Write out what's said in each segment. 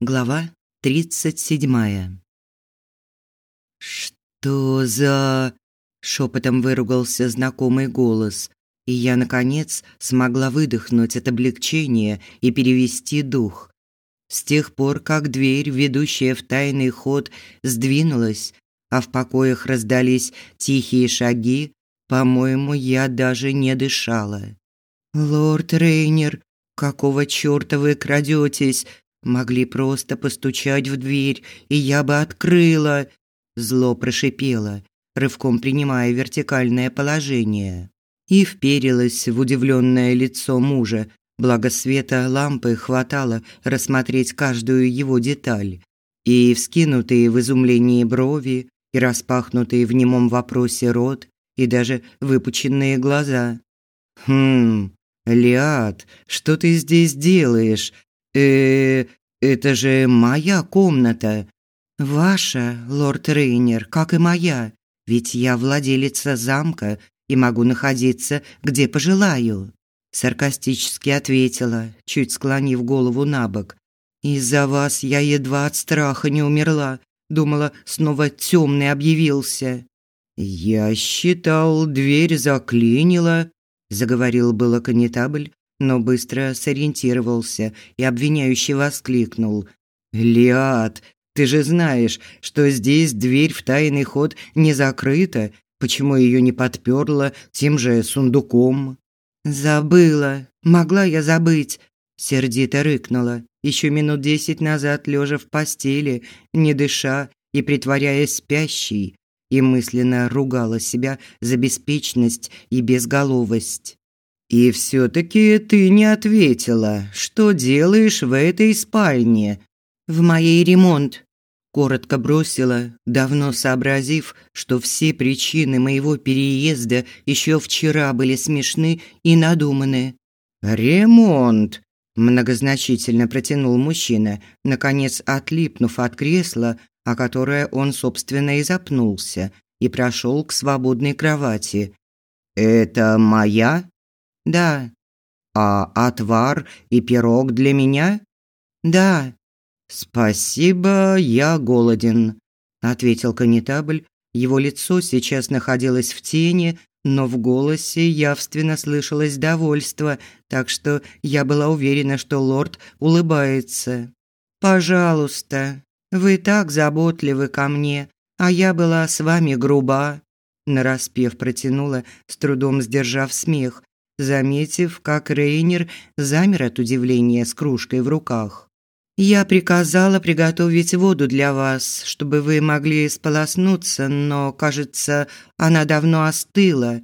Глава тридцать седьмая. Что за шепотом выругался знакомый голос, и я наконец смогла выдохнуть от облегчения и перевести дух. С тех пор, как дверь, ведущая в тайный ход, сдвинулась, а в покоях раздались тихие шаги, по-моему, я даже не дышала. Лорд Рейнер, какого чёрта вы крадётесь? Могли просто постучать в дверь, и я бы открыла. Зло прошипело, рывком принимая вертикальное положение, и вперилась в удивленное лицо мужа. Благо света лампы хватало рассмотреть каждую его деталь. И вскинутые в изумлении брови, и распахнутые в немом вопросе рот, и даже выпученные глаза. «Хм, Лиад, что ты здесь делаешь? Э это же моя комната. Ваша, лорд Рейнер, как и моя. Ведь я владелица замка и могу находиться где пожелаю, саркастически ответила, чуть склонив голову набок. Из-за вас я едва от страха не умерла. Думала, снова темный объявился. Я считал, дверь заклинила, заговорил было конетабль, но быстро сориентировался и обвиняюще воскликнул: "Лиад, ты же знаешь, что здесь дверь в тайный ход не закрыта. Почему ее не подперла тем же сундуком?" "Забыла. Могла я забыть?" сердито рыкнула. Еще минут десять назад лежа в постели, не дыша и притворяясь спящей, и мысленно ругала себя за беспечность и безголовость. И все таки ты не ответила, что делаешь в этой спальне? В моей ремонт, коротко бросила, давно сообразив, что все причины моего переезда еще вчера были смешны и надуманы. Ремонт, многозначительно протянул мужчина, наконец отлипнув от кресла, о которое он собственно и запнулся, и прошел к свободной кровати. Это моя да. А отвар и пирог для меня? Да. Спасибо, я голоден, ответил конетабль. Его лицо сейчас находилось в тени, но в голосе явственно слышалось довольство, так что я была уверена, что лорд улыбается. Пожалуйста, вы так заботливы ко мне, а я была с вами груба, нараспев протянула, с трудом сдержав смех, заметив, как Рейнер замер от удивления с кружкой в руках. «Я приказала приготовить воду для вас, чтобы вы могли сполоснуться, но, кажется, она давно остыла».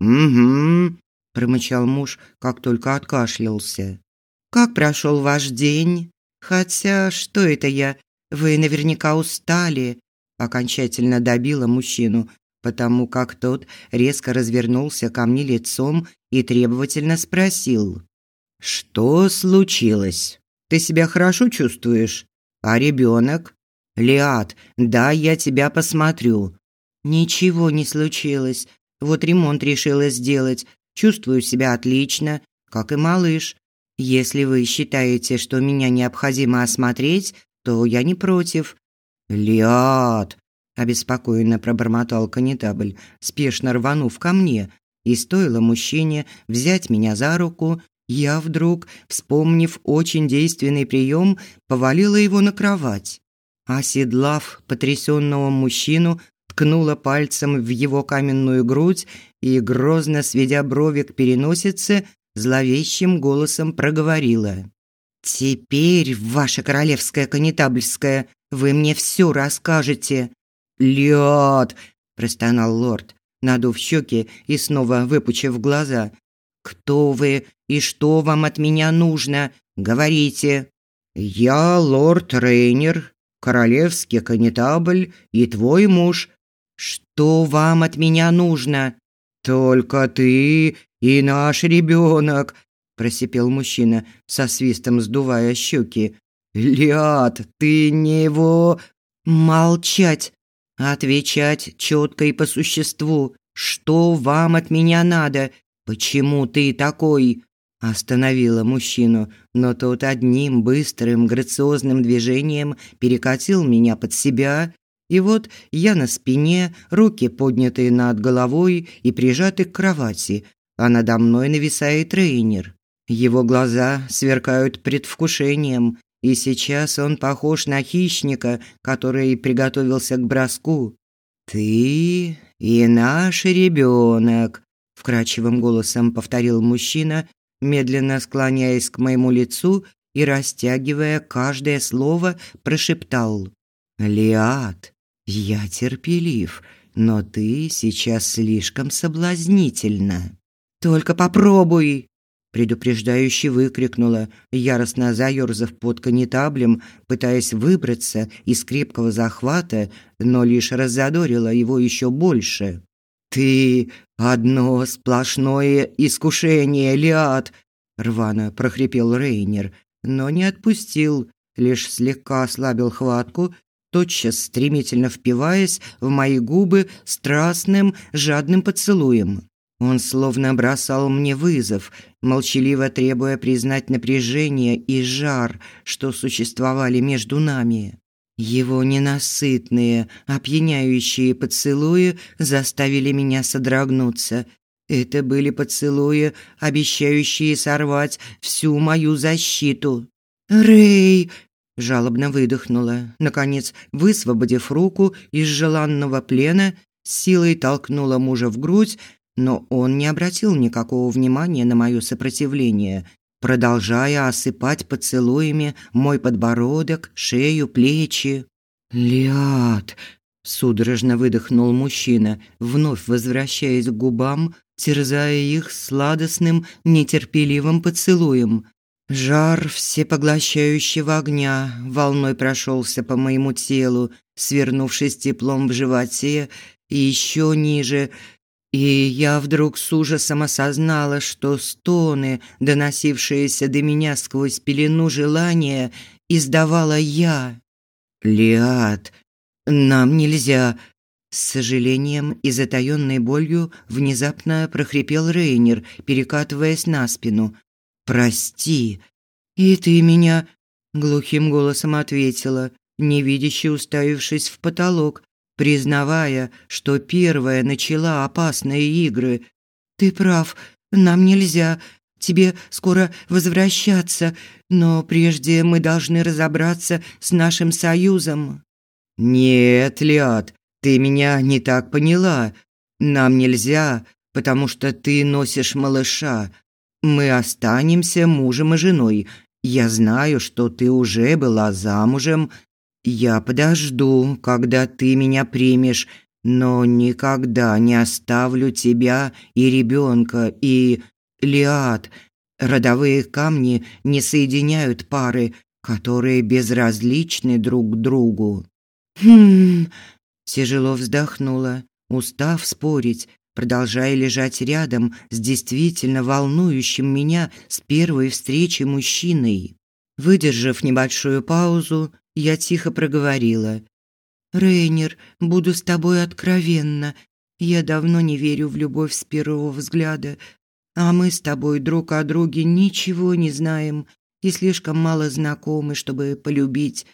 «Угу», – промычал муж, как только откашлялся. «Как прошел ваш день? Хотя, что это я? Вы наверняка устали», – окончательно добила мужчину, потому как тот резко развернулся ко мне лицом и требовательно спросил: "Что случилось? Ты себя хорошо чувствуешь? А ребенок? Лиад, да, я тебя посмотрю". "Ничего не случилось. Вот ремонт решила сделать. Чувствую себя отлично, как и малыш. Если вы считаете, что меня необходимо осмотреть, то я не против". "Лиад, обеспокоенно пробормотал конетабль, спешно рванув ко мне, и стоило мужчине взять меня за руку, я вдруг, вспомнив очень действенный прием, повалила его на кровать. Оседлав потрясенного мужчину, ткнула пальцем в его каменную грудь и, грозно сведя брови к переносице, зловещим голосом проговорила. «Теперь, ваше королевское конетабльское, вы мне все расскажете. «Лед!» – простонал лорд, надув щеки и снова выпучив глаза. «Кто вы и что вам от меня нужно? Говорите!» «Я лорд Рейнер, королевский конетабль и твой муж. Что вам от меня нужно?» «Только ты и наш ребенок», – просипел мужчина, со свистом сдувая щеки. «Лиад, ты не его...» «Молчать!» Отвечать четко и по существу. Что вам от меня надо? Почему ты такой? Остановила мужчину, но тот одним быстрым, грациозным движением перекатил меня под себя, и вот я на спине, руки поднятые над головой и прижаты к кровати, а надо мной нависает тренер. Его глаза сверкают предвкушением, и сейчас он похож на хищника, который приготовился к броску. «Ты и наш ребенок», – вкрадчивым голосом повторил мужчина, медленно склоняясь к моему лицу и растягивая каждое слово, прошептал. «Лиад, я терпелив, но ты сейчас слишком соблазнительна». «Только попробуй!» Предупреждающе выкрикнула, яростно заёрзав под канитаблем, пытаясь выбраться из крепкого захвата, но лишь раззадорила его еще больше. «Ты одно сплошное искушение, Лиад!» рвано прохрипел Рейнер, но не отпустил, лишь слегка ослабил хватку, тотчас стремительно впиваясь в мои губы страстным, жадным поцелуем. Он словно бросал мне вызов, молчаливо требуя признать напряжение и жар, что существовали между нами. Его ненасытные, опьяняющие поцелуи заставили меня содрогнуться. Это были поцелуи, обещающие сорвать всю мою защиту. «Рэй!» – жалобно выдохнула, наконец, высвободив руку из желанного плена, силой толкнула мужа в грудь, но он не обратил никакого внимания на мое сопротивление, продолжая осыпать поцелуями мой подбородок, шею, плечи. «Лиад!» – судорожно выдохнул мужчина, вновь возвращаясь к губам, терзая их сладостным, нетерпеливым поцелуем. Жар всепоглощающего огня волной прошелся по моему телу, свернувшись теплом в животе и еще ниже – и я вдруг с ужасом осознала, что стоны, доносившиеся до меня сквозь пелену желания, издавала я. «Лиад, нам нельзя!» С сожалением и затаённой болью внезапно прохрипел Рейнер, перекатываясь на спину. «Прости!» «И ты меня...» Глухим голосом ответила, невидяще уставившись в потолок, признавая, что первая начала опасные игры. Ты прав, нам нельзя. Тебе скоро возвращаться, но прежде мы должны разобраться с нашим союзом. Нет, Лиад, ты меня не так поняла. Нам нельзя, потому что ты носишь малыша. Мы останемся мужем и женой. Я знаю, что ты уже была замужем я подожду, когда ты меня примешь, но никогда не оставлю тебя и ребенка, и Лиад. Родовые камни не соединяют пары, которые безразличны друг другу. Хм. Тяжело вздохнула, устав спорить, продолжая лежать рядом с действительно волнующим меня с первой встречи мужчиной. Выдержав небольшую паузу, я тихо проговорила. «Рейнер, буду с тобой откровенна. Я давно не верю в любовь с первого взгляда, а мы с тобой друг о друге ничего не знаем и слишком мало знакомы, чтобы полюбить.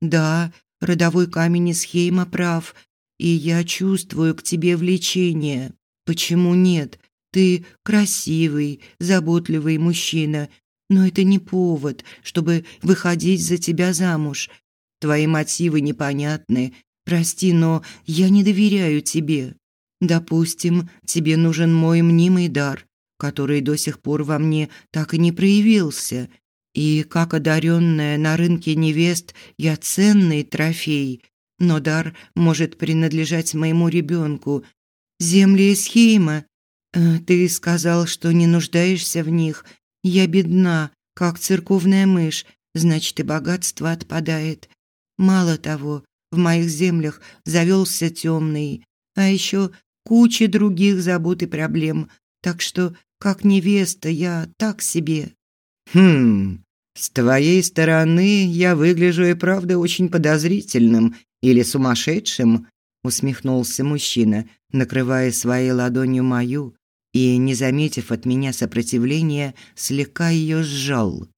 Да, родовой камень из Хейма прав, и я чувствую к тебе влечение. Почему нет? Ты красивый, заботливый мужчина, но это не повод, чтобы выходить за тебя замуж. Твои мотивы непонятны. Прости, но я не доверяю тебе. Допустим, тебе нужен мой мнимый дар, который до сих пор во мне так и не проявился. И как одаренная на рынке невест я ценный трофей, но дар может принадлежать моему ребенку. Земли Эсхейма. Э, ты сказал, что не нуждаешься в них. Я бедна, как церковная мышь, значит и богатство отпадает. Мало того, в моих землях завелся темный, а еще куча других забот и проблем, так что, как невеста, я так себе. Хм, с твоей стороны я выгляжу и правда очень подозрительным или сумасшедшим, усмехнулся мужчина, накрывая своей ладонью мою. и, не заметив от меня сопротивления, слегка ее сжал.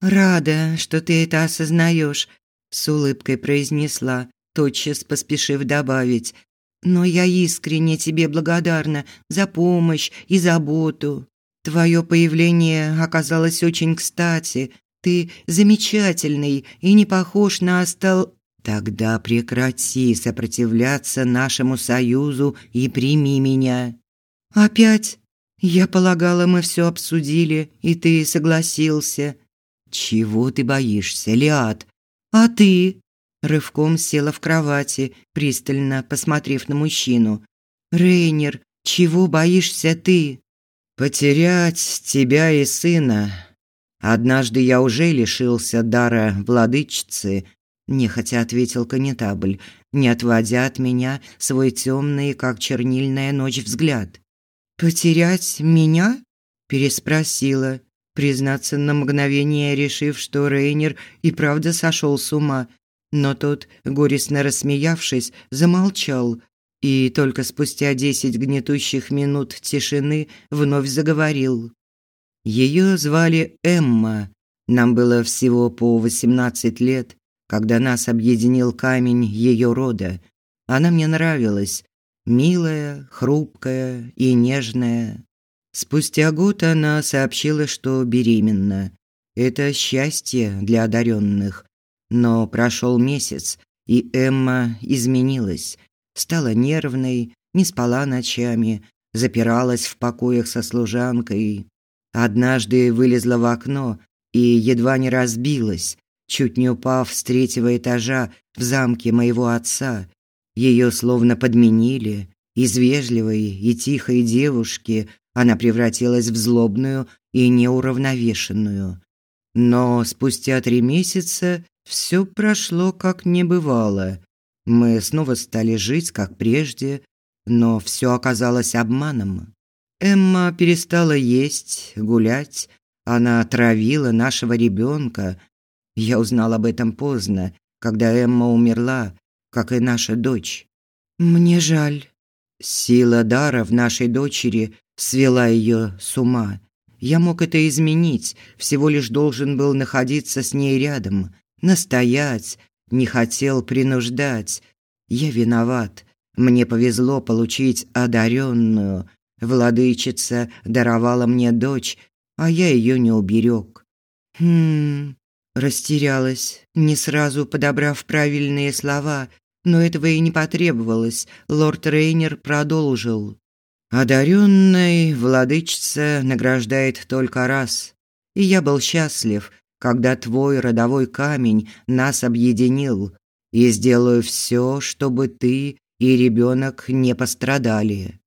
«Рада, что ты это осознаешь», – с улыбкой произнесла, тотчас поспешив добавить. «Но я искренне тебе благодарна за помощь и заботу. Твое появление оказалось очень кстати. Ты замечательный и не похож на остал...» «Тогда прекрати сопротивляться нашему союзу и прими меня». «Опять? Я полагала, мы все обсудили, и ты согласился». «Чего ты боишься, Лиад? А ты?» Рывком села в кровати, пристально посмотрев на мужчину. «Рейнер, чего боишься ты?» «Потерять тебя и сына. Однажды я уже лишился дара владычицы», нехотя ответил конетабль, не отводя от меня свой темный, как чернильная ночь, взгляд. «Потерять меня?» – переспросила, признаться на мгновение, решив, что Рейнер и правда сошел с ума. Но тот, горестно рассмеявшись, замолчал и только спустя десять гнетущих минут тишины вновь заговорил. Ее звали Эмма. Нам было всего по восемнадцать лет, когда нас объединил камень ее рода. Она мне нравилась, милая, хрупкая и нежная. Спустя год она сообщила, что беременна. Это счастье для одаренных. Но прошел месяц, и Эмма изменилась. Стала нервной, не спала ночами, запиралась в покоях со служанкой. Однажды вылезла в окно и едва не разбилась, чуть не упав с третьего этажа в замке моего отца. Ее словно подменили. Из вежливой и тихой девушки она превратилась в злобную и неуравновешенную. Но спустя три месяца все прошло как не бывало. Мы снова стали жить как прежде, но все оказалось обманом. Эмма перестала есть, гулять, она отравила нашего ребенка. Я узнал об этом поздно, когда Эмма умерла, как и наша дочь. Мне жаль. Сила дара в нашей дочери свела ее с ума. Я мог это изменить, всего лишь должен был находиться с ней рядом, настоять, не хотел принуждать. Я виноват. Мне повезло получить одаренную. Владычица даровала мне дочь, а я ее не уберег. Хм, растерялась, не сразу подобрав правильные слова, но этого и не потребовалось. Лорд Рейнер продолжил. Одаренной владычица награждает только раз. И я был счастлив, когда твой родовой камень нас объединил, и сделаю все, чтобы ты и ребенок не пострадали.